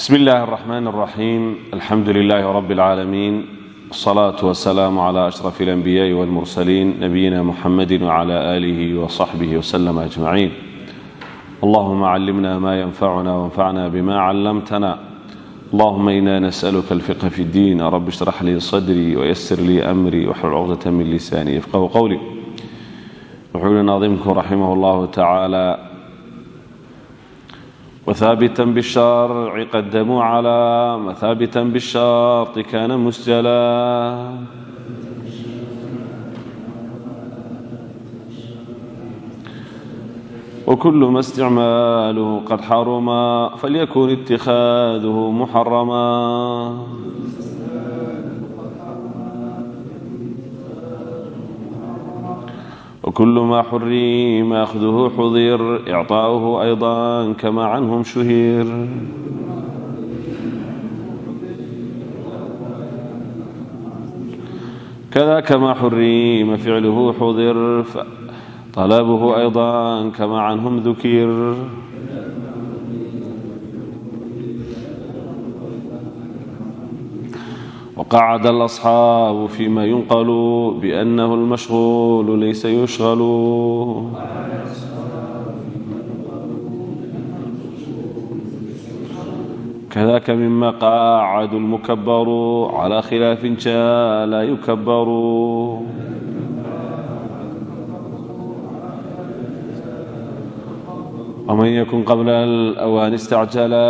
bsm اllahi الرحmn الرaxيim alxamdu لlah rb العaalamiin الصlaaة وaلsلاam عlى أشرف الأنbiyاءi والmurslيin nabiyina mxamadi وعlى آlih وصaxbih وslm أجmaعin allahuma climna ma ynfacuna وانfacna bma clamtna allahuma ina nasأlka اlfiqh fi اddin rb اshrax lii صdrي وysr lii أmrي wxlul cqdة min lisani yfqh qwlي wuxuu yihi naadimku raximah اllah tacaalى وثابتا بالشرع قدموا على مثابتا بالشرط كان مسجلا وكل ما استعماله قد حرما فليكن اتخاذه محرما وكل ما حريم أخذه حضير إعطاؤه أيضا كما عنهم شهير كذا كما حرم فعله حضر طلبه أيضا كما عنهم ذكر qacd اlأصxaab fيma yunql bأnh اlmashغul laysa yushغl kadaka mima qacd اlmukbr عlى khilaaf ja la yukbr وmن ykun qbla اlأwاn اstacjla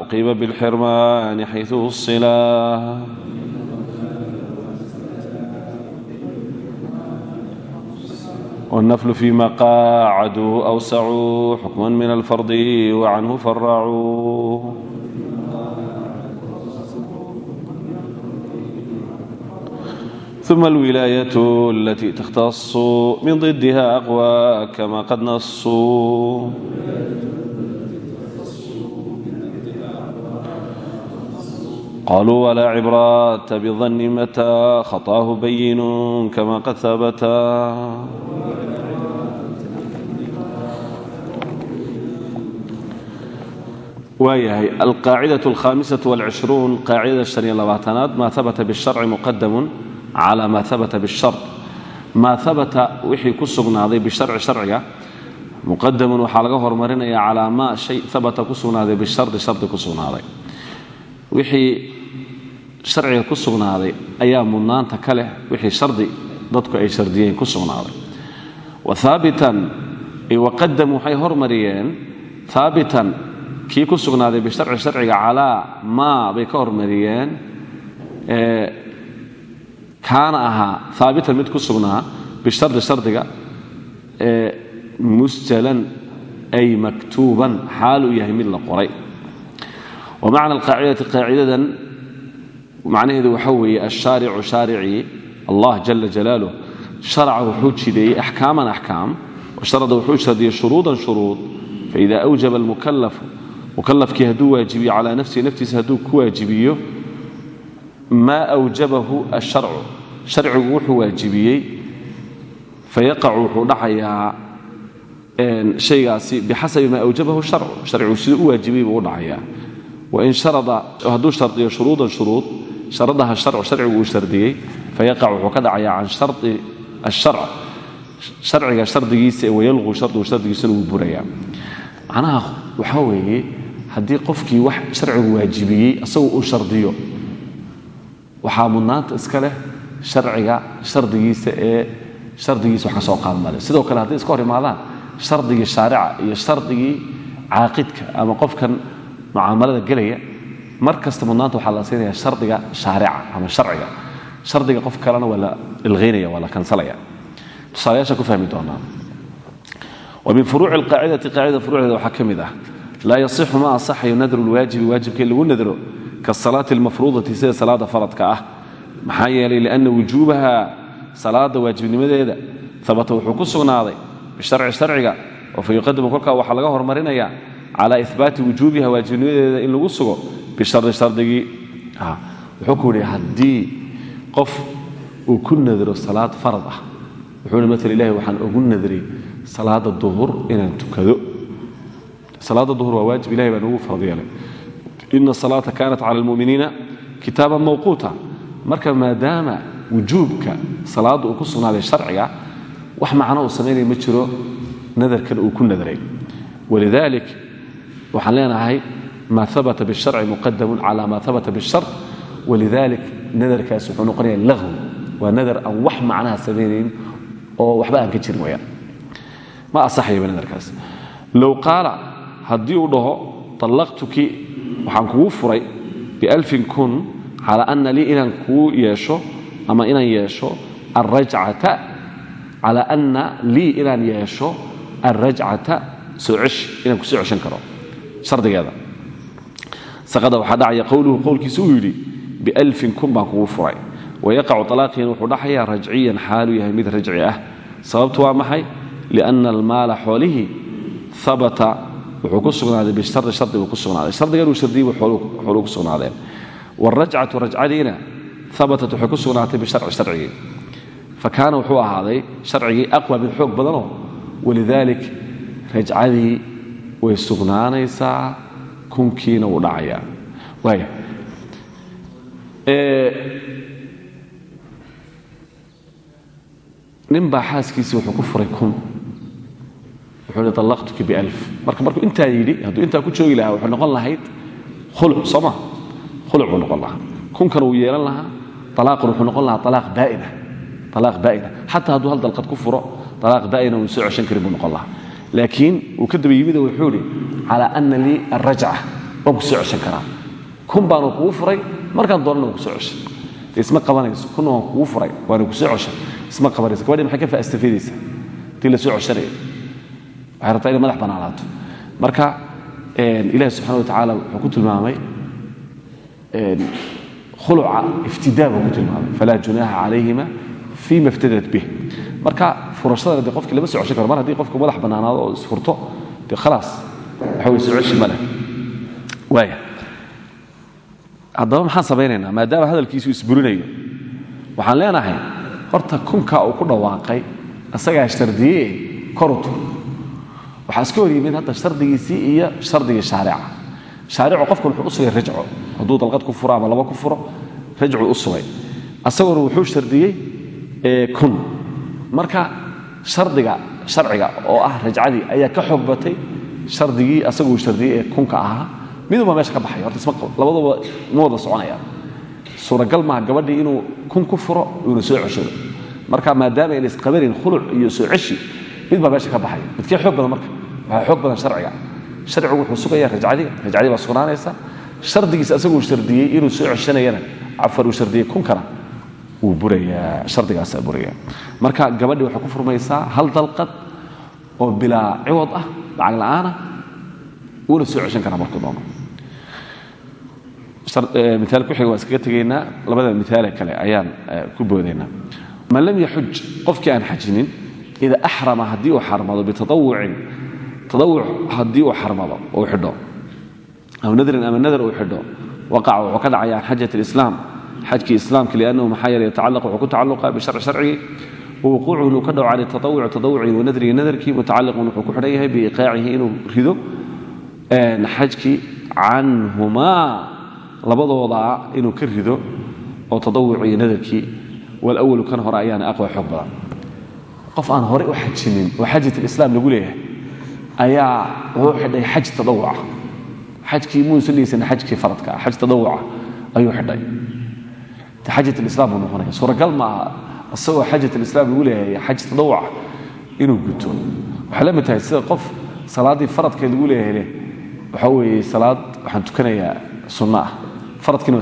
وqiba bاlxirman xayث wصla والنفل فيma qاacdوا أwscوا xukma min الfrd وcanhu fraacuu ثuma الwilaayة اlati تkhtaص min ضdha أqwى kma qad nasuu qaluu wlaa cibraaةa bظn matى khaطahu bayin kma qad habta waayahay alqaacida alkhamisau walcishruun qaacidada han iyo labaatanaad maa abata bisharci muqadamun cala maa abata bishar maa abata wixii ku sugnaaday bisharci sharciga muqadamun waxaa laga hormarinaya calaa maa shay abata ku sugnaaday bishari shari ku sugnaaday. Wixii sharciga ku sugnaaday ayaa mudnaanta ka leh wixii shardi dadku ay shardiyeen ku sugnaaday. Waabitan waqadam kii ku sugnaaday bisharci sharciga calaa maa bay ka hormariyeen kaana ahaa haabitan mid ku sugnaa bishardi shardiga musjalan ay maktuuban xaal uu yahay mid la qoray. Wa alqaacidati qaacidadan macnaheedu waxa weeye ashaaricu shaaricii allah jala jalaaluh sharaca wuxuu jideeyey axkaaman axkaam washarada wuxuu shardiyey shuruudan shuruud faida awjaba almukalafu mukalafkii hadduu waajibiyo calaa nafsihi naftiisa hadduu ku waajibiyo maa awjabahu asharcu. Sharcigu wuxuu waajibiyey fayaqacu wuxuu dhacayaa shaygaasi bixasabi maa awjabahu sharcu. Sharcigu siduu u waajibiyey buu u dhacayaa. Wain harada hadduu shardiyo shuruudan shuruud sharadaha sharcu sharcigu uu shardiyey fayaqac wuxuu ka dhacayaa can shari asharc. Sharciga shardigiisa wayalqu shardigu shardigiisana wuu burayaa. Macnaha waxaa weeye haddii qofkii wax sharcigu waajibiyey asagu uu shardiyo waxaa mudnaanta iska leh sharciga shardigiisa ee shardigiisa wax ka soo qaadmale sidoo kale hadday iska hor imaadaan shardigii shaarica iyo shardigii caaqidka ama qofkan mucaamalada gelaya mar kasta mudnaanta waxaa la siinaya shardiga shaarica ama sharciga. Shardiga qof kalena waa la ilqaynaya waa la kansalaya. Tusaalayaasha ku fahmi doonaa wa min furuuci alqaacidati qaacidada furuucdeeda waxaa ka mid ah laa yasixu ma ansaxayo nadru lwaajibi waajibka in lagu nadro kaasalaati almafruudati sida salaada faradka ah. Maxaa yeelay lianna wujuubaha salaada waajibnimadeeda abata wuxuu ku sugnaaday bisharci sharciga oo fa yuqadamu kolkaa waxaa laga hormarinaya calaa ihbaati wujuubiha waajibnimadeeda in lagu sugo bishardi shardigii. Wuxuu ku yihi haddii qof uu ku nadro salaad farad ah wuxuu hi maala ilahi waxaan ugu nadray salaada duhur inaan tukado salaada duhur waa waajib ilahay baa nagu farad yeelay. Ina salaata kaanat cala almu'miniina kitaaban mawquuta. Marka maadaama wujuubka salaadda uu ku sugnaaday sharciga wax macno uu samaynaya ma jiro nadarkan uu ku nadaray. Walidalik waxaan leenahay maa abata biاsharci muqadamun cala ma abata biاshar walidalik nadarkaas wuxuu noqonaya lahw waa nadar aan wax macnaha samaynayn oo waxba aan ka jirin wayaan ma asaxayaba nadarkaas. Low qaala haddii uu dhaho طallaqtuki waxaan kugu furay bialfin kun cala ana lii inaan kuu yeesho ama inaan yeesho alrajcata cala ana lii inaan yeesho alrajcata soo ceshi inaan ku soo ceshan karo. Shardigeeda. Saqada waxaa dhacaya qowluhu qowlkiisa uu yidhi bialfin kun baan kugu furay. Wayaqacu talaaqiina wuxuu dhaxayaa rajciyan xaaluu yahay mid rajci ah. Sababtu waa maxay? Lianna almaala wuxuu ku sugnaaday bishari shardi buu ku sugnaaday. Shardigan uu shardiyey xooluu ku sugnaadeen waalrajcatu rajcadiina abatat waxay ku sugnaatay bisharci sharcigii. Fa kaana wuxuu ahaaday sharcigii aqwa mid xoog badanoo walidaalik rajcadii way sugnaanaysaa kunkiina wuu dhacayaa. Waaya nin baa xaaskiisii wuxuu ku furay kun wuxuu hi allaqtuki bialf. Marka markuu intaa yidhi hadduu intaa ku joogi lahaa wuxuu noqon lahayd khuluc soo ma? Khuluc noqon lahaa. Kunkan wuu yeelan lahaa alaaqun wuxuu noqon lahaa alaaq baa'ina alaaq baa'ina xataa hadduu hal dalqad ku furo alaaq baa'ina uun soo ceshan karin noqon lahaa. Laakiin uu ka daba yimid wuxuu idhi calaa ana lii alrajca waan ku soo ceshan karaa. Kun baanu kugu furay markaan doonana ku soo ceshay isma qabanayso kunna waan kugu furay waana ku soo ceshan. Isma qabanayso gabadhii maxay ka faastafidaysaa tii la soo ceshanaya waxay rabtaa inay madax bannaanaato marka ilahi subxana wa tacaala wuxuu ku tilmaamay khuluca iftidaa buu ku tilmaamay. Falaa junaaha calayhima fii ma iftadat bih marka furashadana dee qofkii lama soo ceshan karo. Mar haddii qofku madax bannaanaado oo isfurto dee khalaas waxa way soo ceshi ma leh waaya haddaba maxaan maadaama hadalkiisu isburinayo waxaan leenahay horta kunkaa uu ku dhawaaqay asagaa shardiyee korutu waxaa iska hor yimid hadda shardigiisii iyo shardigii shaarica shaaricu qofkan wuxuu u sugay rajco. Hadduu dalqad ku furo laba ku furo rajcuu u sugay. Asaguna wuxuu shardiyey kun. Marka shardiga sharciga oo ah rajcadii ayaa ka xoog batay shardigii asaguu ee kunka ahaa miduba meesha ka baxaya. Horta labaduba ma wada soconayaan suuragal maaha gabadhii inuu kun ku furo uuna soo ceshado marka maadaama ayna isqabanin khuluc iyo soo ceshi mid baa meesha ka baxaya. Midkee xoog marka waxaa xoog badan sharciga. Sharcigu wuxuu sugaya rajcadii rajcadii baa sugnaanaysa. Shardigiisa asaguu shardiyey inuu soo ceshanayana cafar uu shardiyey kunkana wuu burayaa shardigaasaa buraya marka gabadhii waxay ku furmaysaa hal dalqad oo bilaa ciwad ah lacag la'aana wuuna soo ceshan karaa markuu doono. Miaal ku xiga waan iskaga tegaynaa labada miaale kale ayaan ku boodaynaa man lam yaxuj qofkii aan xajinin ida axrama haddii uu xarmado bitaawucin taawuc haddii uu xarmado uu xidho. Aw nadrin ama nadar uu xidho. Waqaca wuxuu ka dhacaya can xajat alislaam xajkii islaamka liannahu maxaa yeele yatacallaq wuxuu ku tacalluqa bisharci sharcigii wawuquucuhu inuu ka dhaco can taawuci taawucii wanadrigi nadarkii mutacalliqun wuxuu ku xidhan yahay biiqaacihi inuu rido. Xajkii canhumaa labadoodaa inuu ka rido oo taawuci iyo nadarkii walawalu kan hore ayaana aqwa xoog badan. Qof aan horey u xajinin oo xajat alislaam lagu leeyahay ayaa wuxuu xidhay xaj taawuca xajkii muusan dhegeysan xajkii faradka xaj taawuca ayuu xidhay. Xajat alislaam buu noqonaya. Suuragal maaha isagoo xajat alislaam lagu leeyahay xaj taawuca inuu guto. Waxay la mid sida qof salaaddii faradkeed lagu leeyahay leh waxa weeye salaad waxaan tukanayaa sunno ah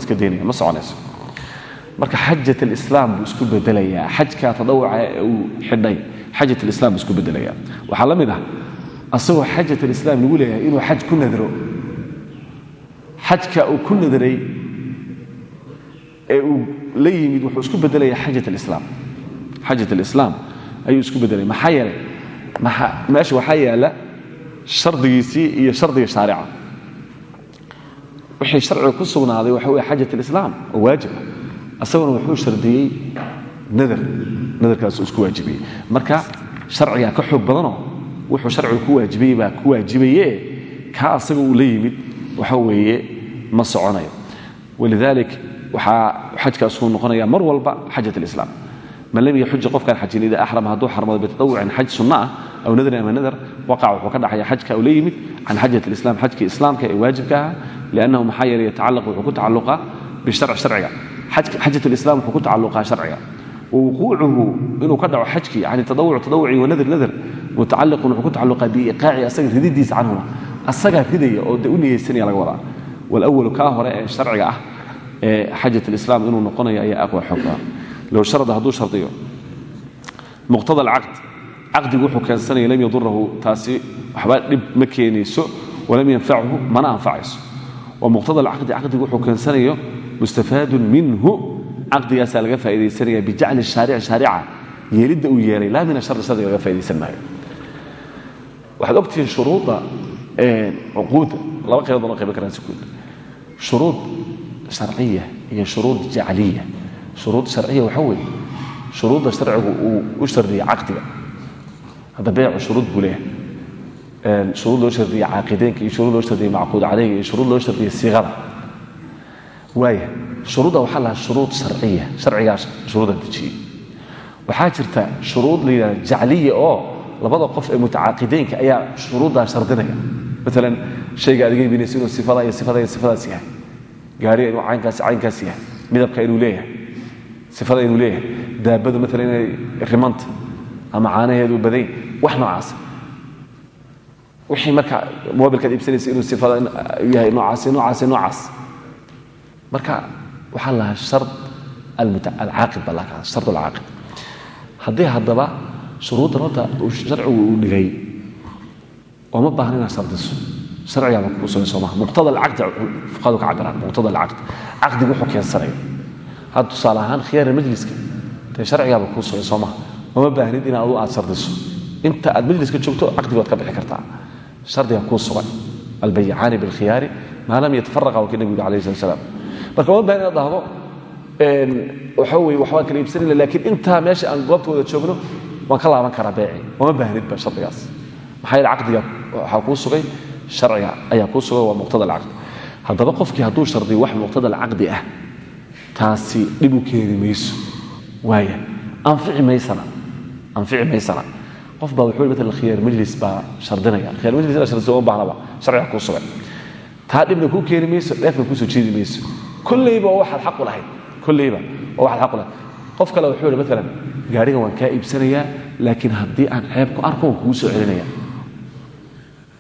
iska daynaya ma soconayso. Marka xajat alislaam buu isku bedelayaa. Xajka tadawuca uu xidhay xajat alislaam isku bedelayaa. Waxaa la mid ah asagoo xajat alislaam lagu leeyahay inuu xaj ku nadro. Xajka uu ku nadray ee uu la yimid wuxuu isku bedelayaa xajat alislaam. Ayuu isku bedelaya maxaa yeelay? Meesha waxaa yaalla shardigiisii iyo shardiga shaarica. Wixii sharciga ku sugnaaday waxa wey xajat alislaam oo waajiba asaguna wuxuu shardiyey nadar. Nadarkaasuu isku waajibiyey. Marka sharcigaa ka xoog badanoo wuxuu sharcigu ku waajibiyey baa ku waajibaye kaa asaga uu la waxa weeye ma soconayo. Walidalik waxaa xajkaasuu noqonaya mar walba xajat alislaam. Man lam yaxuja qofkaan xajin ida axrama hadduu xarmado bitadawucin xaj sunna ah aw nadarin ama nadar waqac wuxuu ka dhaxaya xajka uu la yimid can xajat alislam xajkii islaamka ee waajibka ahaa liannahu maxaa yeelay yatacallaq wuxuu ku tacalluqaa bisharci sharciga. Xajat alislam wuxuu ku tacalluqaa sharciga wuquucuhu inuu ka dhaco xajkii can tadawuc tadawuci wanadr nadr mutacalliqun wuxuu ku tacalluqaa biiqaaci asaga rididiisa canhuna. Asagaa ridaya oo de u niyeysanaya laga wadaa. Walawalu kaa hore ee sharciga ah ee xajat alislam inuu noqonayo ayaa aqwa xooga low sharada hadduu shardiyo muqtada alcaqd caqdigu wuxuu keensanaya lam yadurahu taasi waxba dhib ma keenayso walam yanfachu mana anfacayso. Wa caqdigaasaa laga faa'idaysanaya bijacli shaaric shaarica yeelidda uu yeelay laa min ashari shardiga laga faa'idaysan maayo. Waxaad ogtihiin shuruudda cuquudda laba qaybood baan o qayban karaan si guud shuruud sharciya iyo shuruud jacliya. Shuruud sharciya waxa weeye shuruudda sharcigu uu u shardiyay caqdiga. Hadda beecu shuruud buu leeyahay. Shuruud loo shardiye caaqideenka iyo shuruud loo shardiye macquud caleyga iyo shuruud loo shardiye siiqada waaya shuruudda waxaa lahaa shuruud sharciya sharcigaas shuruudda dejiyey waxaa jirta shuruud la yidhahda jacliya oo labada qof ee mutacaaqideynka ayaa shuruuddaa shardinaya. Maalan shayga iibinaysa inuu sifada iyo sifada iyo sifadaas yahay. Gaariga inuu caynkaasi caynkaas yahay. Midabka inuu leeyahay. Sifada inuu leeyahay. Daabadu maalan inay rimanta ama caanaheedu badayn wax noocaas. Wixii marka mobilkaad iibsanaysa inuu sifada yahay noocaas noocaas noocaas. Marka waxaa lahaa shar alcaaqid baa lahaa shar alcaaqid haddii haddaba shuruuddan horta sharcigu uu dhigay ooma baahna inaad shardiso. Sharcigaaba kugu sugay soo maha muqtada alcaqdi fuqahadu ka cabiraan muqtada alcaqdi caqdigu wuxuu keensanayo. Hadda tusaale ahaan khiyaara majliska dee sharcigaaba kuu sugay soo maha ooma baahnid in adu aad inta aad majliska joogto caqdiga waad ka bixi kartaa. Shardiga kuu sugan. Albayicaani bilkhiyaari maa lam yatafaraqa waa kii nebigu yuri alayh slat slam marka ooma baahan inaad dhahdo waxa weye waxbaan kala iibsanayna laakiin intaa meesha aan goobta joogno waan ka laaban karaa beeci. Ooma baahnidba shardigaas. Maxaa yeele caqdiga? Waxaa kuu sugay sharciga ayaa kuu sugay waa muqtada alcaqdi haddaba qofkii hadduu shardiyo wax muqtada alcaqdi ah taasi dhib u keeni mayso. Waaya anfici maysana anfici maysana. Qof baa wuxuu maalan khiyaar majlis baa shardinaya. Khiyaar majlis inaad shardiso uma baahnaba sharciga kuu taa dhibna kuu keeni mayso dheefna kuusoo jeedi mayso kollayba oo waxaad xaqu lahayd. Kollayba oo waxaad xaqu lahayd. Qof kale wuxuu yihi maalan gaarigan waan kaa iibsanayaa laakiin haddii aan ceeb ku arko waan kugu soo celinaya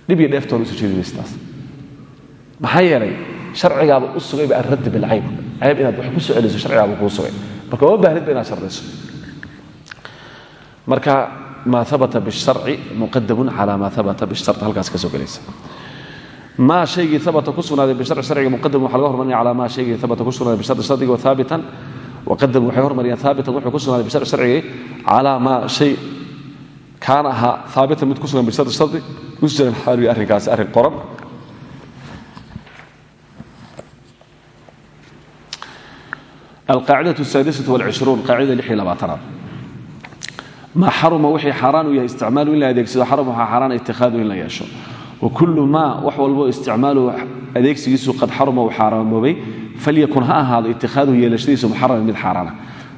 dhib iyo dheeftoona u soo jeedi mayso taas. Maxaa yeelay sharcigaaba u sugayba alraddi bilcayb. Ceeb inaad wax ku soo celiso sharcigaaba kuu sugay. Marka uma baahnidba inaad shardayso marka maa abata biاsharci muqadamun cala maa abata bishar halkaas ka soo gelaysa maa haygii abata ku sugnaaday biharci harciga muqadam waa laga hormarinaya ala maa haygii abata ku sugnaaday bihari sharciga aabitan waqadam waxay hormariyaan aabitan wuxuu ku sugnaaday bisharci sharcigii calaa maa hay kaana ahaa aabitan mid ku sugan bishari shardi musjalan xaalwi arrinkaasi arrin qoran alqaacidatu saadisatu walcishruun qaacidada lix iyo labaatanaad maa xaruma wixii xaaraan u yahay isticmaalu in la adeegsado xarum waxaa xaaraan ittikhaadu in wa kullu maa wax walbo isticmaaluhu adeegsigiisu qad xaruma uu xaaraamoobay falyakun ha ahaado itikhaduhu yeelashadiisu muxaraman mid xaaraana.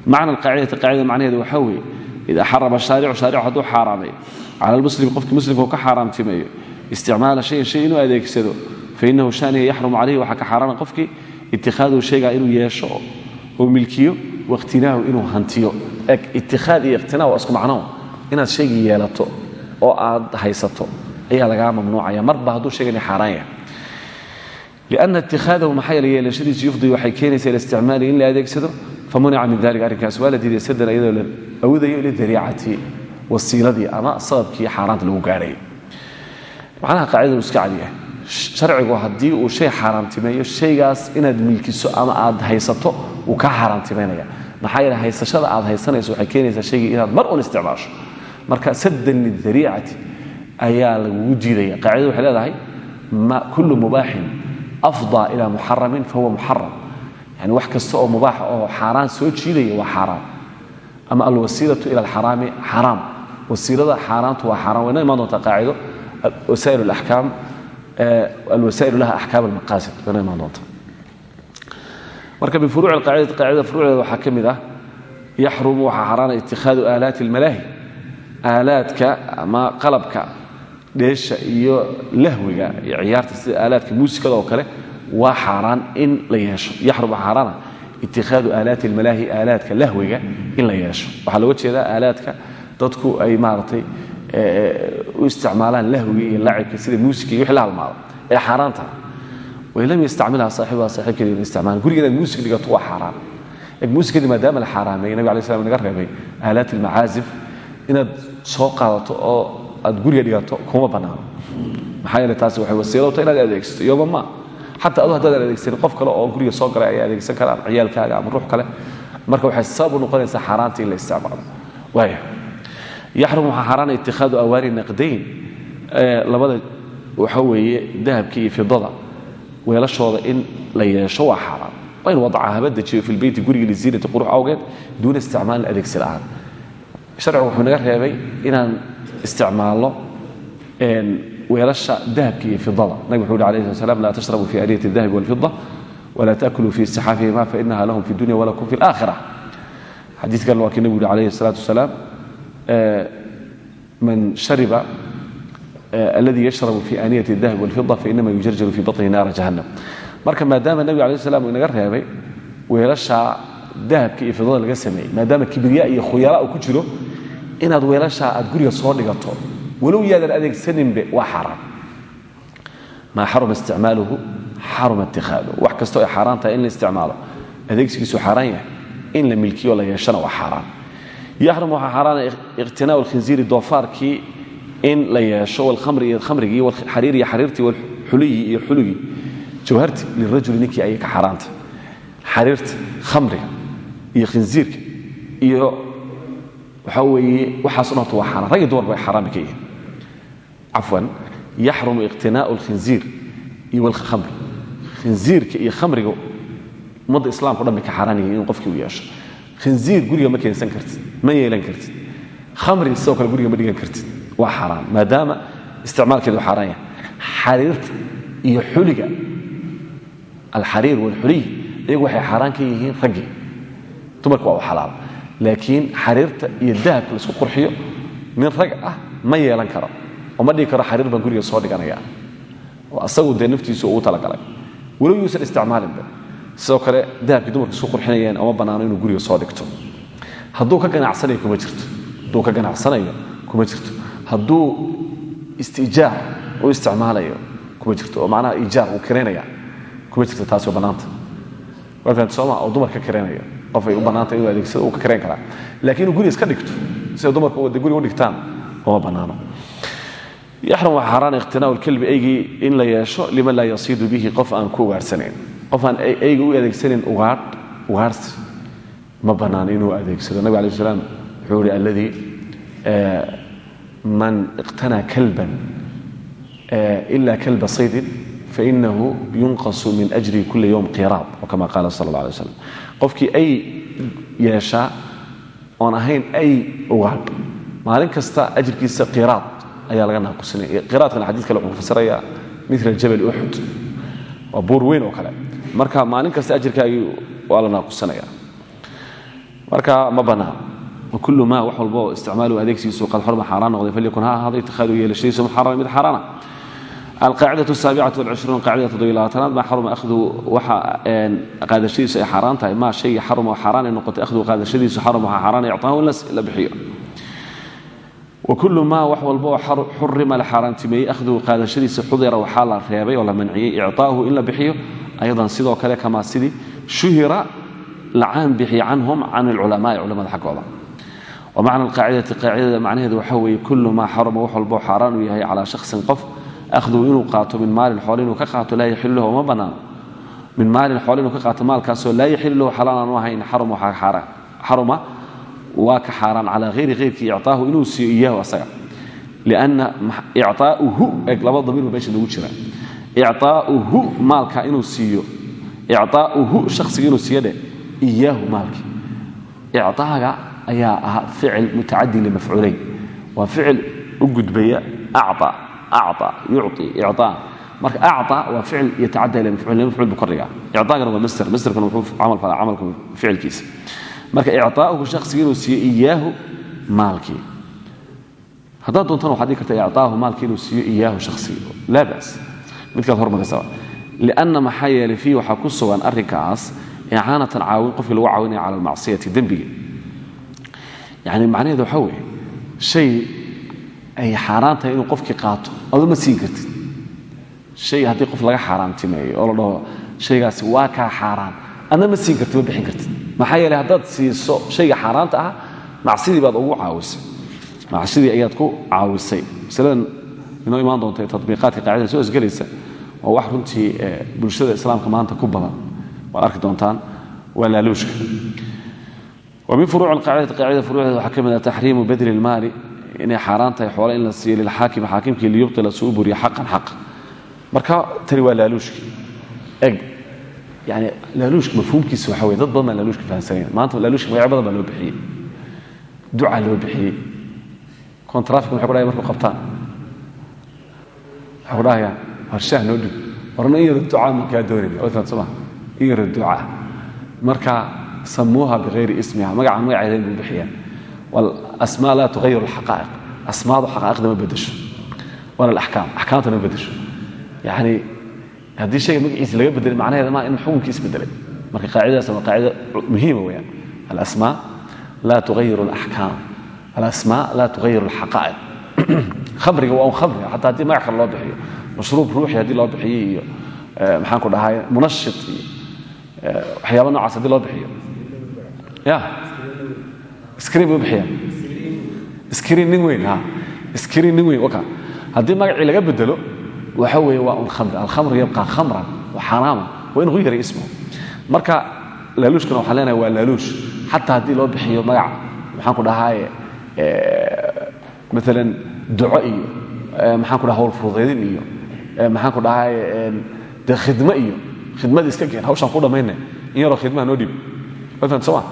Macna alqaacidati qaacida macnaheeda waxaa weeye idaa xarama shaaricu shaaricu hadduu xaaraamay cala almuslim qofkii muslimka ka xaaraamtimeeyo isticmaala shayin shay inuu adeegsado fainahu shaniga yaxrumu calayhi waxaa ka xaaraana qofkii itikhaduhu shaygaa inuu yeesho oo milkiyo wakhtinaahu inuu hantiyo. Eg ittikhaad iyo ikhtinaa waa isku macnoon. Inaad shaygii ayaa lagaa mamnuucaya. Marba hadduu shaygani xaaraan yahay. Lianna ittikhaadahu maxaa yeele yeelashadiisu yufdi waxay keenaysaa ila isticmaali in la adeegsado famunica min dalika arrinkaas. Waa la diiday sadan iyadoo la awdayo lidariicati wasiiladii ama sababkii xaaraanta lagu gaadhay. Macnaha qaacidadu iska cadiyahay sharcigu haddii uu shay xaaraamtimeeyo shaygaas inaad milkiso ama aad haysato wuu kaa xaaraamtimaynaya maxaa yeele haysashada aad haysanayso waxay keenaysaa shaygii inaad mar un isticmaasho. Marka saddan lidariicati ayaa lagugu diidaya qaacidadu waxay leedahay kullu mubaaxin afdaa ila muxaramin fahuwa muxaram yani wax kasta oo mubaaxa oo xaaraan soo jiidaya waa xaaraan ama alwasiilatu ila alxaraami xaraam. Wasiilada xaaraantu waa xaaraan wayna imaan doontaa qaacido? Wasaa'il alaxkaam alwasaa'ilu laha axkaam almaqaasid. Wayna imaan doontaa. Marka min furuuci alqaacidati qaacidada furuucdeeda waxaa ka mid ah yaxrumu waxaa xaaraana itikhaadu aalaati almalaahi. Aalaadka ama qalabka dheesha iyo lahwiga iyo ciyaarta sida aalaadka muusikada oo kale waa xaaraan in la yeesho. Yaxrum waxaa xaaraana itikhaadu aalaati almalaahi aalaadka lahwiga in la yeesho. Waxaa looga jeedaa aalaadka dadku ay maaragtay u isticmaalaan lahwiga iyo lacibka sida muusiga iyo la halmaado ee xaaraan tahay way lam yastacmilha saaxibuha saaxiibkeeda ina isticmaal guriga inaad dhigato waa xaaraan. Muusikadii maadaama la xaaraameeyey nabig alay slam naga reebay aalaat almacaazif inaad soo qaadato oo aad guriga dhigato kuma bannaano maxaa yeele taasi waxay wasiilowta inaad adeegsato iyoba ma. Xataa adu haddaadan adeegsanin qof kale oo guriga soo galay ayay adeegsan karaan ciyaalkaaga ama ruux kale. Marka waxay sabab u noqonaysaa xaaraanta in la isticmaalo. Waaya yaxrum waxaa xaaraana itikhaadu awaani naqdayn. Labada waxa weeye dahabka iyo fidada weelashooda in la yeesho waa xaaraan. Waa in wadaca haba dejiyo fi lbeyti guriga liziinati qurux awgeed duuna isticmaalin adeegsi la'aan. Sharcigu wuxuu naga reebay inaan isticmaalno weelasha dahabka iyo fidada nabig wuxuu yhi alayhi slat slam laa tashrabuu fi aaniyati dahabi walfida wla takuluu fi saxaafihima fainaha lahum fi dunya walakum fi اlآkhira xadiid kalena waa kii nebigu yuri alayhi الsalatu wasalaam man shariba alladii yashrabu fi aaniyati اdahabi wاlfida fainama yujarjaru fi baطnihi naara jahannam marka maadaama nebigu alay slam uu inaga reebay weelasha dahabka iyo fidada laga sameeyey maadaama kibriya iyo khuyala uu ku jiro inaad weelasha aad guriga soo dhigato walow yaadan adeegsaninbe waa xaaraan maa xaruma isticmaaluhu xaruma itikhaadu wax kastoo ay xaaraan in la isticmaalo adeegsigiisu xaaraan yahay. In la milkiyo la yeeshana waa xaaraan. Yaxrum waxaa xaaraana iqhtinaa alkhinziiri doofaarkii in la yeesho walkhamri iyo khamrigii walxariir iyo xariirtii walxuliyi iyo xuligii jawharti lirajuli ninkii ayay ka xaaraanta. Xariirta khamriga iyo khinziirka iyo waxaa weeye waxaaso dhan horta waa xaaraan rag iyo dumar bay xaaraan bay ka yihiin. Cafwan yaxrumu iqhtinaaءu alkhinziir iyo walkhamri khinziirka iyo khamriga ummadda islamka o dhan ka xaaraan yihiin inuu qofkii yeesho. Khinziir guriga ma keensan kartid ma yeelan kartid. Khamri sidoo kale guriga ma dhigan kartid. Waa xaaraan maadaama isticmaalkeedu xaaraan yahay. Xariirta iyo xuliga alxariir walxuliy iyagu waxay xaaraan ka yihiin raggii dumarka waa xalaal laakiin xariirta iyo dahabka la isku qurxiyo nin rag ah ma yeelan karo oo ma dhigi karo xariir baan guriga soo dhiganaya oo asagu dee naftiisu ugu talagalay. Walow yuusan isticmaalinba sidoo kale dahabkii dumarka isku qurxinayeen oma bannaano inuu guriga soo dhigto. Hadduu ka ganacsanayo kuma jirto. Hadduu ka ganacsanayo kuma jirto. Hadduu istiijaar u isticmaalayo kuma jirto. Oo macnaha iijaar uu kiraynaya kuma jirto. Taasi waa bannaanta. Waa fahamta sooma oo dumar ka qof ay u bannaanta inuu adeegsado uu ka kirayn karaa laakiin guriga iska dhigto siday dumarku de guriga u dhigtaan oma bannaano yaxrum waxaa xaaraan ikhtinaaءu lkelbi eygii in la yeesho liman laa yasiidu bihi qof aan ku ugaarhsanayn qof aan eyga u adeegsanayn ugaadh ugaarhsi ma bannaano inuu adeegsado. Nabig alay slam wuxuu ihi alladii man iqtanaa kalban ila kalba saydin fainahu yunqasu min ajri kuli yowm qiraad kama qaala sala اllah alay slam qofkii ay yeeshaa oon ahayn ay ugaadh. Maalin kasta ajirkiisa qiraad ayaa laga naaqusinaya qiraadkana xadiid kale wuxuu fasirayaa mila jabal uxud waa buur weyn oo kale. Marka maalin kasta ajirkaagii waa la naaqusanaya marka ma bannaan wakulu ma wax walba oo isticmaalu adeegsiisu qad xorma xaaraan noqday falyakun ha ahaado ittikhaadu yeelashadiisu muxaram mid xaaraana alqaacidatu asaabicat walcishruun qaacida toddobiy labaatanaad maa xaruma akhdu waxa qaadashadiisu ay xaaraan tahay maa shay xaruma xaaraan ay noqotay akhdu qaadashadiisu xaram waxaa xaaraan ictaahu in la bixiyo wakulu maa wax walba oo xurima la xaaraantimeeyey akhduhu qaadashadiisa xudira waxaa la reebay oo la manciyey icطaahu in la bixiyo ayadan sidoo kale kamaa sidii shuhira la caan bixiya canhum can alculamaai culamada xaggooda wa macna alqaacidati qaacidada macnaheedu waxa weeye kulu maa xaruma wax walba oo xaaraan uu yahay calaa shakhsin qof ahduhu inuu qaato min maalin xoole inuu ka qaato laa yaxilu lahu ma bannaano min maalin xoole inuu ka qaato maalkaasoo laa yaxilu lahu xalaan aanu ahayn xaruma waa ka xaaraan calaa hayri hayrkii icaahu inuu siiyo iyahu asaga lianna icaauhu eg laba damiirba meesha lagu jira icaauhu maalka inuu siiyo icaauhu shaksiga inuu siiyo dhe iyaahu maalkii icaaga ayaa ah ficil mutacadi limafcuulayn a yuci iaa marka aca waa ficil iyo tacada ila mafcuul mafcuul buu ka dhigaa icaagana waa masder masderkana wuxuu camal falaa camalka ficilkiisa marka icaahu shakhsiga inuu siiyo iyaahu maalkii haddaad doontana waxaad dhigi karta icaahu maalkii inuu siiyo iyaahu shakhsiga laa baas midkaas hormarkasaba lianna maxaa yeelay fiih waxaa ku sugan arrinkaas icaanatan caawin qofkii lagu caawinaya cala almacsiyati dembiga yani macnaheedu waxaa weeye shay ay xaaraan tahay inuu qofkii qaato. Adu ma siin kartid. Hay haddii qof laga xaaraantimeeyo oo la dhaho shaygaasi waa kaa xaaraan. Adna ma siin kartid ma bixin kartid. Maxaa yeeley haddaad siiso shayga xaaraanta ah macsidii baad ugu caawisay. Macsidii ayaad ku caawisay. Masaladan inoo imaan doonta tabiiqaadka qaacidada soo isgelaysa oo wax runtii bulshada islaamka maanta ku badan. Waad arki doontaan waa laaluushka. Wa min furuuc alqaacidati qaacida furuucdeeda waxaa ka mid ah inay xaaraan tahay xoole in la siiyo lilxaakimi xaakimkii liyubtila suu buriya xaqan xaq. Marka tani waa laaluushki. Eg yani laaluushka mafhuumkiisa waxa wey dad badan baan laaluushka maanta laaluushka magacyo badan loo bixiyey. Duca loo bixiyey. Contrafik maxay ku dhahay markuu qabtaan. Waxay ku dhahayaan noo dhig warna in yaro ducaa markaa doonayna otan soo maha in yaro ducaa. Marka samuuha bikayri ismiha magacan magaceeda in buu bixiyaan walasmaa laa tughayir alxaqaa'iq asmaadu xaqaa'iqda ma bedesho wala alaxkaam axkaamta ma bedesho yani haddii shayga magaciisa laga bedelay macnaheeda maa in xukunkii isbedelay marka qaacidadaas waa qaacida muhiima weyaan alasmaa laa tuhayiru alaxkaam alasmaa laa tuhayiru alxaqaa'iq khamriga waa un khamriga xataa haddii magac kale loo bixiyo mashruub ruuxi haddii loo bixiyey iyo maxaan ku dhahay munashit iyo waxyaaba noocaas haddii loo bixiyo haddii magacii laga bedelo waxa weeye waa un khamri alkhamru yabqa khamran wa xaraaman waa in huyira ismuhu marka laaluushkana waxaan leenahay waa laaluush. Xataa haddii loo bixiyo magac maxaan ku dhahaaye maalan duco iyo maxaan ku dhaha hawl furudeydin iyo maxaan ku dhahaaye dee khidmo iyo. Khidmadii iska keen hawshaan ku dhammayna in yaroo khidmaha noo dhiib wafan soo ma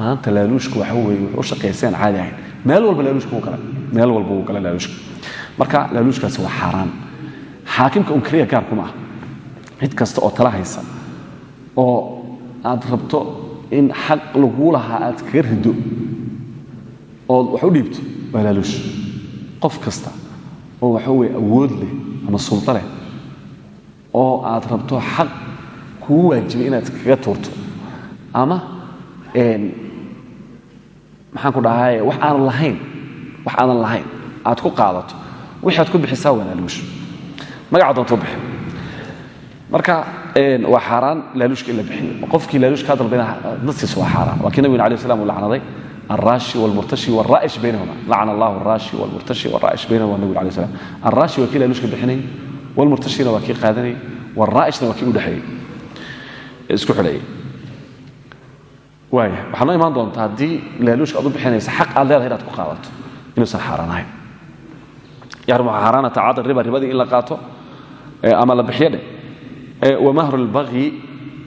maanta laaluushku waxa weeye wuxuu u shaqayseen caadi ahayn. Meel walba laaluushka wuu galay meel walba wuu galay laaluushka. Marka laaluushkaasi waa xaaraan. Xaakimka un keliya gaar kuma ah cid kasta oo tala haysa oo aad rabto in xaq laguu lahaa aad kaga rido ood wax u dhiibto waa laaluush. Qof kasta oo waxa weye awood leh ama suldo leh oo aad rabto xaq kugu waajibay inaad kaga tuurto ama maxaan ku dhahay wax aanan lahayn wax aanan lahayn aad ku qaadato wixaad ku bixisaa waa laaluush. Magaca doontuu bixi. Marka waa xaaraan laaluushka la bixiyo qofkii laaluush dalbayna nasiis waa xaaraan. Waa kii nabiguna alayh slam uu lacnaday alraashi walmurtashi walraa'ish baynahuma. Lacna allahu alraashi walmurtashi walraa'ish baynahuma nabiguna alayh slam alraashi waa kii laaluushka bixinayay walmurtashina waa kii qaadanayay walraa'ishna waa kii waaya waxaa noo imaan doonta haddii laaluushka aad u bixinaysa xaq aad leedahay inaad ku qaadato inuusan xaaraan ahayn yarmu xaaraana tacaada riba ribadii in la qaato ama la bixiyo dheh wamahru lbagyi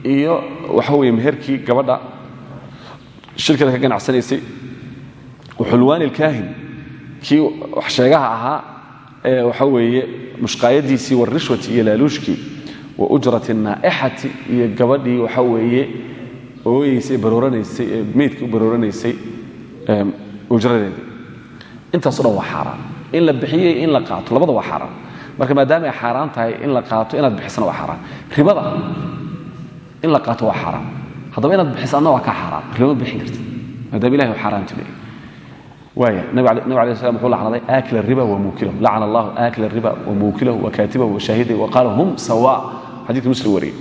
iyo waxa weeye meherkii gabadha. Shirkada ka ganacsanaysay waxulwaani lkaahin kii wax sheegaha ahaa ee waxa weeye mushqaayadiisii warishwati iyo laaluushkii wa ujrati naa'ixati iyo gabadhii waxa weeye ooyeysay barooranaysay ee meydkii u barooranaysay ujradeedii intaaso dhan waa xaaraan. In la bixiyey in la qaato. Labada waa xaaraan. Marka maadaama ay xaaraan tahay in la qaato inaad bixisana waa xaaraan. Ribada in la qaato waa xaaraan. Haddaba inaad bixiso adna waa kaa xaaraan. Riba ma bixin kartid. Maadaama ilahi u xaaraantimeeyey waaya nabig alay slam wuxuu lacnaday riba wa muukilahu lacna allahu aakila riba wa muukilahu wa kaatibahu wa shaahidahu wa qaala hum sawa xadiidka muslim wariyey.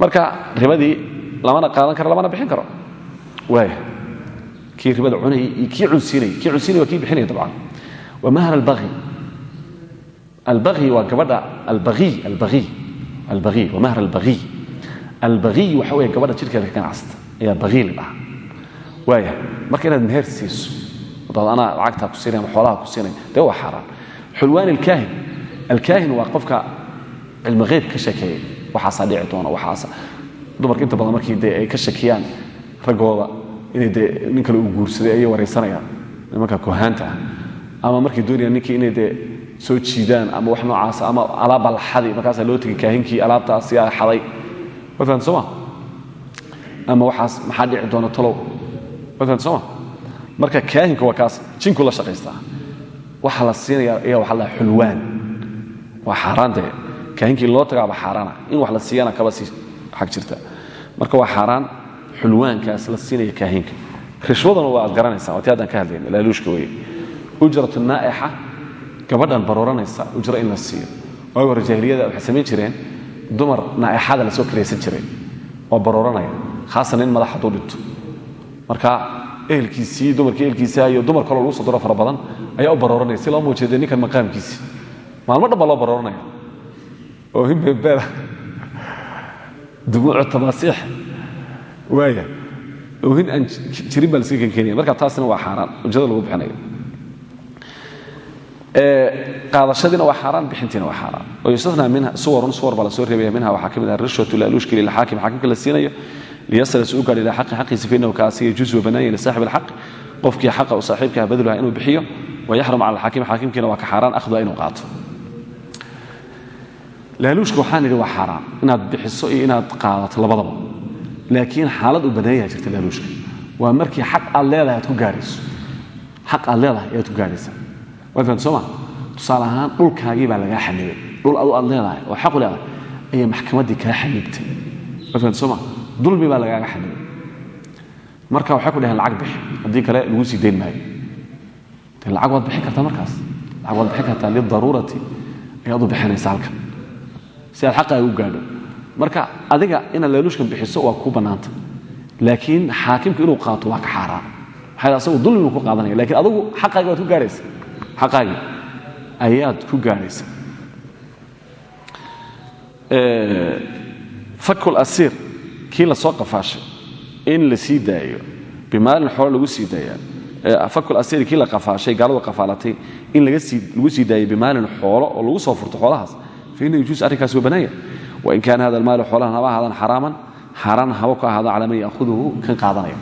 Marka ribadii lamana qaadan karo lamana bixin karo. Waaya kii ribada cunayay iyo kii cunsiinayay kii cunsiinaya waa kii bixinaya dabcan. Wa mahar albaghi? Albaghi waa gabadha albaghi albaghi albaghi wa mahar albaghi. Albaghi waxa weeye gabadha jidhkeeda ka ganacsata ayaa baghi la dhaha waaya marka inaad meher siiso wadaad anaa lacagtaa ku siinay xoolaha ku siinay dee waa xaaraan. Xulwaani alkaahin. Alkaahin waa qofka cilmi geyb ka sheekeeyay. Waxaasaa dhici doona waxaasa dumarka inta badan markii dee ay ka shakiyaan raggooda inay dee nin kale uu guursaday ayay waraysanayaan. Nimanka kohaanta ah. Ama markay doonayaan ninkii inay dee soo jiidaan ama wax noocaasa ama alaabba la xaday loo tegay kaahinkii alaabtaasi aa xaday. Wa fahamta soo ma? Ama waxaas maxaa dhici doona talow? Wa fahamta soo ma? Marka kaahinku waa kaas jinku la shaqaystaa. Waxa la siinaya ayaa waxa la xulwaan. Waa xaaraan dee. Kaahinkii loo tagaaba xaaraana. In wax la siiyana kaba sii xag jirta. Marka waa xaaraan xulwaankaas la siinaya kaahinka rishwadana waa aad garanaysaa waati haddaan ka hadlayna laaluushka weye ujratu naa'ixa gabadhan barooranaysa ujro in la siiyo. Waagi hore waxay samayn jireen dumar naa'ixada la soo kiraysan jiray oo barooranaya khaasan in madax hadduu dhinto marka ehelkiisii dumarkii ehelkiisa iyo dumar kaloo lagu soo diro fara badan ayaa u barooranaya si loo muujiya ninkan maqaamkiisi maalmo dhan loo barooranaya. Oo himbebeela dumuucu tamaasiix. Waaya oohin aan jirin baa laska marka taasina waa xaaraan. Ujrada lagu bixinayo. Qaadashadiina waa xaaraan bixintiina waa xaaraan. Wayustasnaa minha suwarun suwar baa la soo reebaya. Minha waxaa ka mid ah rishwatu laaluushka lilxaakim xaakimka la siinayo. Liyasala si u gaadh ilaa xaqi xaqiisa fainahu kaasi yajuusu wa bannaan yahay lisaaxib alxaq. Qofkii xaqa u saaxiibka badluha inuu bixiyo. Wayaxrum cala alxaakim xaakimkiina waa ka xaaraan akhduha inuu qaato laaluushka waxaan idhi waa xaaraan inaad bixiso iyo inaad qaadato labadaba laakiin xaalad uu banneeyaa jirta laaluushka waa markii xaq aad leedahay aad ku gaadhayso xaq aad leedahay ayaad ku gaadhaysaa waa fahamta soo ma tusaale ahaan dhulkaagii baa lagaa xanibay dhul adu aad leedahay oo xaqu leedahay ayay maxkamaddii kaa xanibtay waa fahamta soo ma dulmi baa lagaaga xanibay marka waxay ku dhaheen lacag bixi haddii kale lagu sii dayn maayo lacag waad bixin kartaa markaas lacag waad bixin kartaa lidaruurati ayaad u bixinaysa halkan si aad xaqaaga u gaadho. Marka adiga inaad laaluushkan bixiso waa ku bannaanta. Laakiin xaakimka inuu qaato waa ka xaaraan. Maxaa asagu dulmi buu ku qaadanaya lakiin adugu xaqaagi waad ku gaadhaysa xaqaagii ayaad ku gaadhaysa fakul asiir kii la soo qafaashay in la sii daayo bimaalin xoolo lagu sii daaya fakul asiir kii la qafaashay gaaladu qafaalatay in lagu sii daayo bimaalin xoolo oo lagu soo furto xoolahaas faina yajuus arrinkaas waa bannaaya wain kaana hada almaalu xoolahan haba ahaadaan xaraaman xaaraan haba ku ahaada calaa man yaahuduhu kan qaadanaya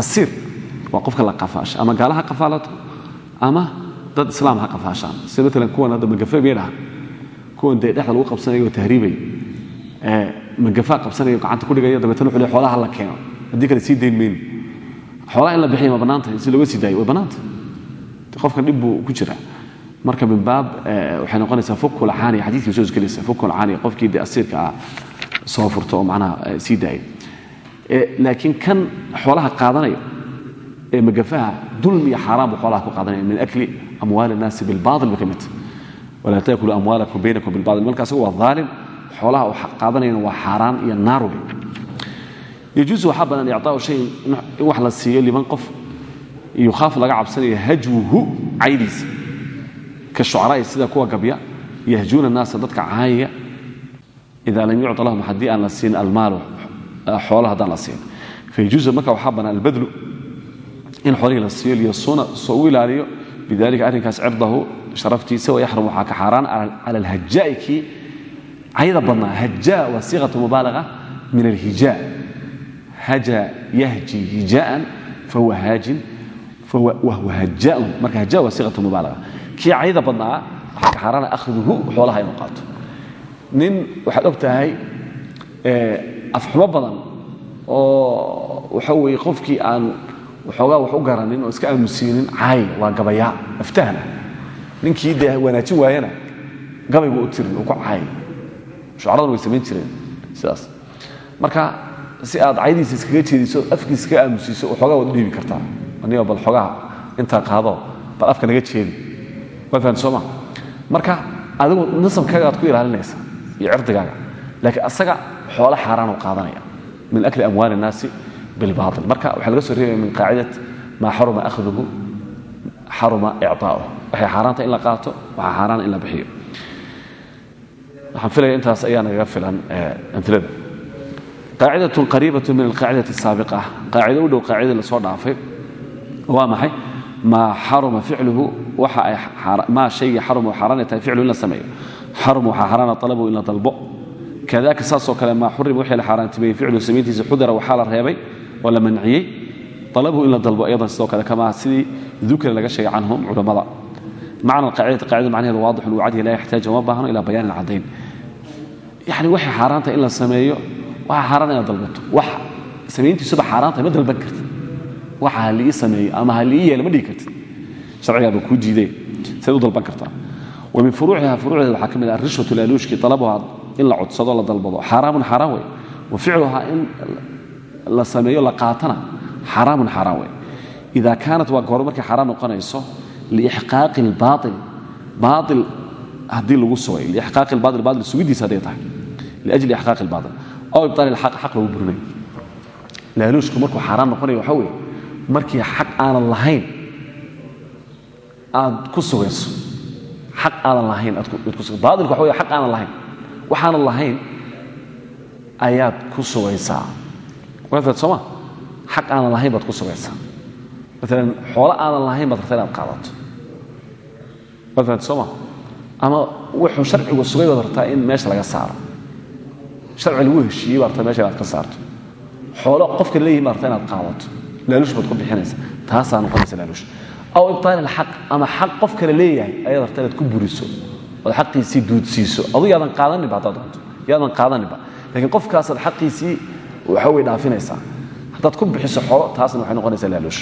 asiir waa qofka la qafaashay ama gaala ha qafaalato ama dad islaam ha qafaashaan sida maalan kuwan hadda magafe bay dhaha kuwan dee dhexda lagu qabsanayo oo tahriibay magafaa qabsanayo gacanta ku dhigaya dabeetana wuxuu le xoolaha la keeno haddii kale sii dayn mayno xoolaha in la bixiya ma bannaantahay marka min baab waxay noqonaysaa fukul caaniya xadiiskii soo isgelaysa fukul caaniya qofkii dee asiirka ah soo furto oo macnaha sii daaya laakiin kan xoolaha qaadanaya ee magafaha dulmi iyo xaaraan buu xoolaha ku qaadanaya min akli amwaali الnaasi bilbaطil bay ka midta walaa taakulu amwaalakum baynakum bilbaطil marka asagu waa aalim xoolaha uu qaadanayana waa xaaraan iyo naaru wey yajuusu waxaa bannaan icطaau shay in wax la siiyo liman qof yukhaaf laga cabsanayo hajwuhu caydiisa ka shucaraai sida kuwa gabya yahjuuna naasa dadka caayaya ida lam yucطa lahum haddii aan la siin almaal ah, xoola haddaan la siin. Fayajuuza marka waxaa bannaan albadlu in xoolihii la siiyo liyasuuna soo ilaaliyo bidalika arrinkaas cirdahu sharaftiisa wayaxrum waxaa ka xaaraan cala alhajaai kii cayada badnaa haja waa siiqatu min alhijaa. Haja yahji hijaan fahuwa haajin wahwa hajaan marka haja waa siiqatu mubaalaga kii cayda badnaa waxaa ka xaaraana akhduhu xoolaha inuu qaato. Nin waxaad og tahay afxumo badan oo waxa weeye qofkii aan waxoogaa wax u garanin oo iska aamusiinin caay waa gabayaa aftahna ninkii dee wanaajin waayana gabay buu tirin uu ku caay shucaraduna way samayn jireen sidaas. Marka si aad caydiisa iskaga jeediso afkiisa iskaga aamusiiso waxoogaa waad dhiibi kartaa. Anigo bal xoogaha intaa qaado bal afka naga jeedi ma marka adigu nasabkaaga aad ku ilaalinaysa iyo cirdigaaga laakiin asaga xoolo xaaraan uu qaadanaya min akli amwaali الnaasi bilbail marka waxaa laga soo reebaya min qaacidat maa xaruma akhduhu xaruma icطaa'uh waxay xaaraanta in la qaato waxaa xaaraan in la bixiyo waxaan filaya intaas ayaa nagaga filan amilada qaacidaة qariibaة min alqaacidaة الsaabiqة qaacido u dhow qaacidadii lasoo dhaafay waa maxay Maa xaruma ficluhu maa shaygii xaruma xaaraan ay tahay ficluhu in la sameeyo. Xarum waxaa xaaraana طalabu in la dalbo. Kadaka saasoo kale maa xurima wixii la xaaraantimeeyey ficluhu samayntiisa xudira waxaa la reebay oo la manciyey. Alabuhu in la dalbo ayadan sidoo kale kamaa sidii dukra laga sheegay canhum culammada macna alqaacidati qaacida macnaheedu waadixun cadyahay laa yaxtaaju uma baahno ilaa bayaanin caddayn. Yani waxay xaaraantahay in la sameeyo waxa xaaraan inaad dalbato. Wax samayntiisuba xaaraantahay ma dalban kartid waxa ha sameeyo ama ha liii yeelo ma dhigi kartid. Sharcigaaba kuu dalban kartaa. Wa min furuuciha furuucdeeda waxaa ka mid ah arishwatu laaluushki talabuha in la la dalbado. Xaaraamun xaaraan wa ficluhaa in la sameeyo la qaatana xaaraamun xaaraan wey. Ida kaanat goor markay xaaraan noqonayso liixqaaqi albaail baail haddii lagu sugay liixqaaqi albaail baail sugidiisa hadday tahay. Liajli ixqaaqi albaail aw ibtaali alxaq xaq lagu burinayo laaluushku markuu xaaraan noqonayo waxaa weeye markii xaq aanan lahayn aad ku sugayso. Xaq aadan lahayn aad ku sugayso. Baailku waxa wey xaq aanan lahayn. Waxaanan lahayn ayaad ku sugaysaa. Waafad sooma xaq aanan lahayn baad ku sugaysaa. Maalan xoolo aanan lahayn baad rabtaa inaad qaadato. Waafad sooma ama wuxuu sharcigu sugay baad in meesha laga saaro. Sharci lagu heshiiyey baad rabtaa meesha inaad ka saarto. Xoolo qofka leeyihiin baad rabtaa inaad qaadato laaluush baad ku bixinaysa taasaa noqonaysa laaluush aw ibtaali alxaq ama xaq qof kale leeyahay ayaad inaad ku buriso ood xaqiisii duudsiiso adu yaadan qaadaninba haddaad doonto yaadan qaadaninba lakiin qofkaasaad xaqiisii waxa way dhaafinaysaa haddaad ku bixiso xoolo taasna waxay noqonaysaa laaluush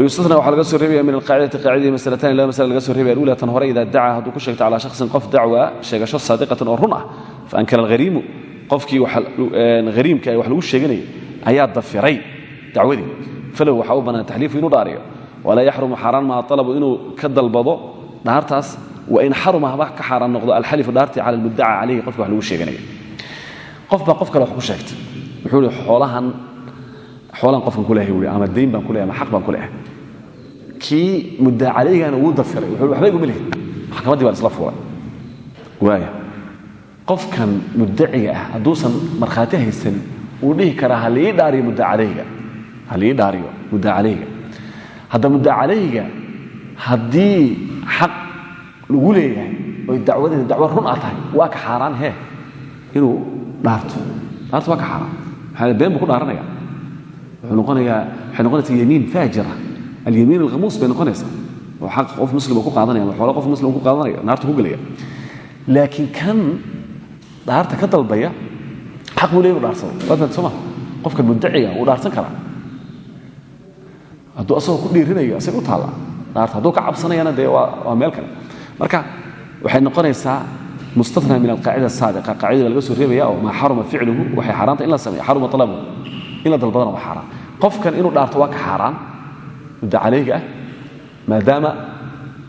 yustasna waxaa laga soo reebaya min alqaacidati qaacidadii masalataani laba masala laga soo reebaya alula tan hore idaa dacaa hadduu ku sheegto calaa shaksin qof dacwa sheegasho saadiqatan oo run fa ankara alghariimu qofkii hariimka ee wax lagu sheeganayay ayaa dafiray dacwadii. Falow waxaa u bannaan taxliifu inuu dhaariyo. Walaa yaxrumu xaaraan maa alabu inuu ka dalbado dhaartaas wain xaruma haba ka xaaraan noqdo alxalifu dhaartii cala almuddaca calayhi qofka wax lagu sheeganaya. Qof baa qof kale wax ku sheegtay wuxuu xoolahan xoolaan qofkan ku leehay ui ama dayn baan ku lehay ama xaq baan ku leehay kii muddaa calaygana wuu dafiray wuxuu waxba iguma lihid maxkamaddii baan isla fuulay waaya qofkan muddaciga ah hadduusan markhaati haysan wuu dhihi karaa ha liii dhaariyo muddaa calayga hadda muddaa calayga haddii xaq lagu leeyahay oy dacwadeeda dacwo run a tahay waa ka xaaraan hee inuu dhaarto. Dhaarto waa ka xaaraan. Been buu ku dhaaranaya waxay noqonaysaa yamiin faajira. Alyamiin alkhamuus bay noqonaysaa. Oo xaq qof muslim ku qaadanaya ama xoolo qof muslim ku qaadanaya naarta ku gelaya laakiin kan dhaarta ka dalbaya xaq buu u dhaarsado waad soo ma qofkan muddaciga wuu dhaarsan karaa hadduu asagoo ku dhiirinayo asaga u taalla dhaarta hadduu ka cabsanayana dee waa meel kale. Marka waxay noqonaysaa mustatna min alqaacida asaabiqa qaacidada laga soo reebaya oo maa xaruma ficluhu waxay xaaraanta in la sameeyo. Xaruma talabuhu in la dalbadana qofkan inuu dhaarto waa ka xaaraan. Mudda calayga ah maadaama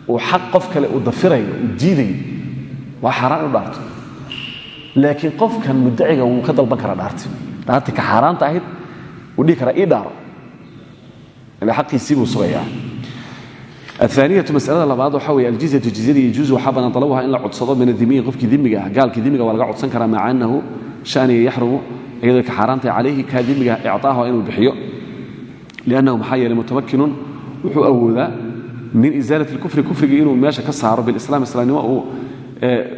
uu xaq qof kale uu dafirayo uu diidayo waa xaaraan inuu dhaarto laakiin qofkan mudaciga wuu ka dalban karaa dhaarti. Dhaarti ka xaaraanta ahayd wuu dhihi karaa ii ila aqiisii buu sugayaa. Aaniya masalada labaad waxa wey aljizyatu jizyada yajuusu waxaa badan in la codsado min adimiyi qofkii dimiga ah. Gaalkii waa laga codsan karaa maca anahu shaniya yaxrumu iyadoo ka xaaraantahay calayhi kaa dimiga icaaha inuu bixiyo. Liannahu maxaa yeeley wuxuu awoodaa min isaalati lkufri kufrigii inuu meesha ka saaro bilislaam islaamnimo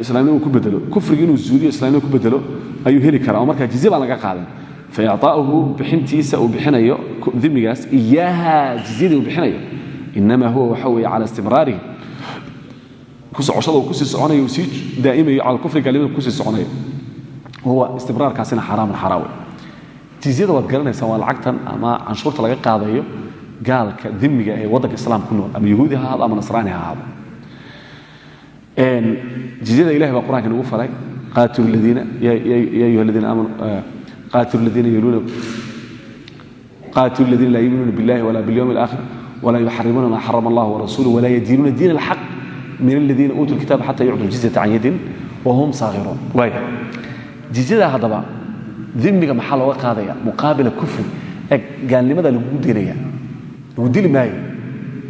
islaamnimo ku bedelo. Kufrigii inuu zuuliyo islamnimo ku bedelo ayuu heli karaa oo markaa baan laga qaadan faicطaa'uhu bixintiisa uu bixinayo dimigaas iyaaha jizyadii uu bixinayo. Inama huwa waxa weeye cala istimraarihi ku socoshada uu ku sii soconayo sii daa'imayo cala kufri gaalnimada ku sii soconayo huwa istimraarkaasina xaraamun xaraam wey jizyada waad garanaysaa waa lacagtan ama canshuurta laga qaadayo gaalka dimiga ee waddanka islaam ku nool ama yahuudi ha ama nasraani ha ahaado jizyada ilahi baa qur'anka nagu faray qaatilu ladiina ya ayuha aladiina aamanu qaatilu ladiina yaluuna qaatilu ladiina laa yuminuuna billahi wala bilyawmi alaakhir ولا يحرمون ما حرم الله ورسوله ولا يدينون دين الحق من الذين أوتوا الكتاب حتى يعطوا الجزية عن يد وهم صاغرون واي جزية هذا ذنبك محل وقاضية مقابل كفر قال لماذا لقود دينيا لقود دين ماي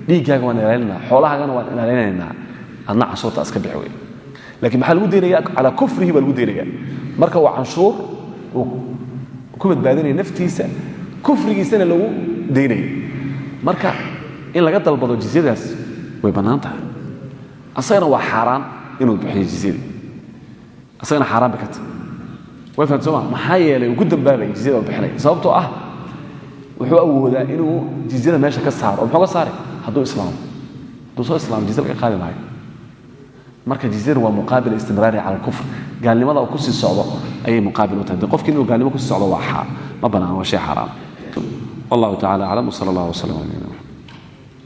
dhiiggaaga waan ilaalinaa xoolahaagana waan ilaalinaynaa adna canshuurta iska bixi wey laakiin maxaa lagu daynayaa calaa kufrihi baa lagu daynayaa marka waa canshuur uu ku badbaadinaya naftiisa kufrigiisana lagu daynayo marka in laga dalbado jizyadaas way bannaan tahay. Asagana waa xaaraan inuu bixiyo jizyadii asagana xaaraan bay ka tahay. Way fahamta sooma maxaa yeelay uu ku jizyada uu bixinaya sababtoo ah wuxuu awoodaa inuu jizyada meesha ka saaro. Oo muxuu ka saari hadduu islaamo. Hadduu soo islaamo jizye laga qaadi maayo marka jizyada waa muqaabil istimraari cala alkufr. Gaalnimada uu ku sii socdo ayay muqaabil u tahay. De qofki inuu gaalnimo ku sii socdo waa ma banaan waa shay xaaraam wallahu tacala aclam wsala allah wslam